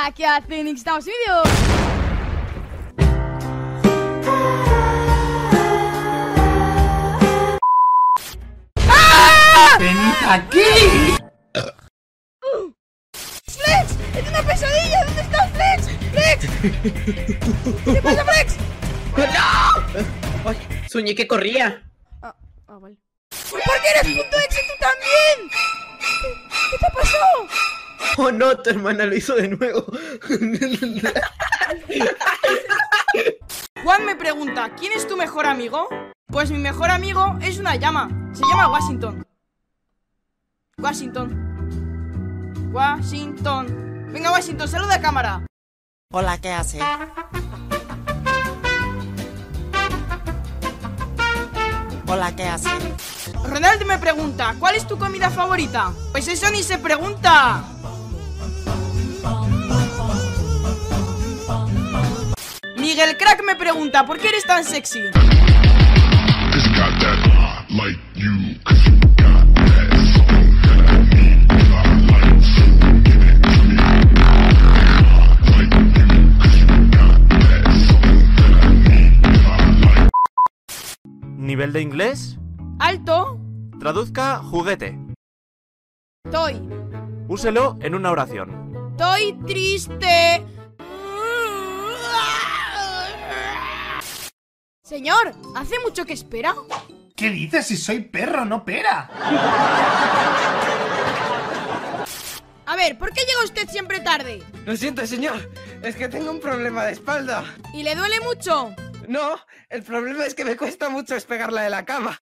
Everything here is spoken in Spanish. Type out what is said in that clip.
Hola, ¿qué hacen? Estamos en vídeo. ¡Venid aquí! ¡Flex! ¡Es una pesadilla! ¿Dónde estás, Flex? ¡Flex! ¿Qué pasa, Flex? ¡Ay! Soñé que corría. Ah, ah, vale. ¿Por qué eres punto X tú también? ¿Qué, qué te pasó? Oh no, tu hermana lo hizo de nuevo. Juan me pregunta, ¿quién es tu mejor amigo? Pues mi mejor amigo es una llama. Se llama Washington. Washington. Washington. Venga, Washington, saluda a cámara. Hola, ¿qué hace? Hola, ¿qué hace? Ronaldo me pregunta, ¿cuál es tu comida favorita? Pues eso ni se pregunta. You got that something that I need. I like. Nivel de inglés. Alto. Traduzca juguete. Estoy. Úselo en una oración. Estoy triste. Señor, ¿hace mucho que espera? ¿Qué dices si soy perro, no pera? A ver, ¿por qué llega usted siempre tarde? Lo siento, señor. Es que tengo un problema de espalda. ¿Y le duele mucho? No, el problema es que me cuesta mucho despegarla de la cama.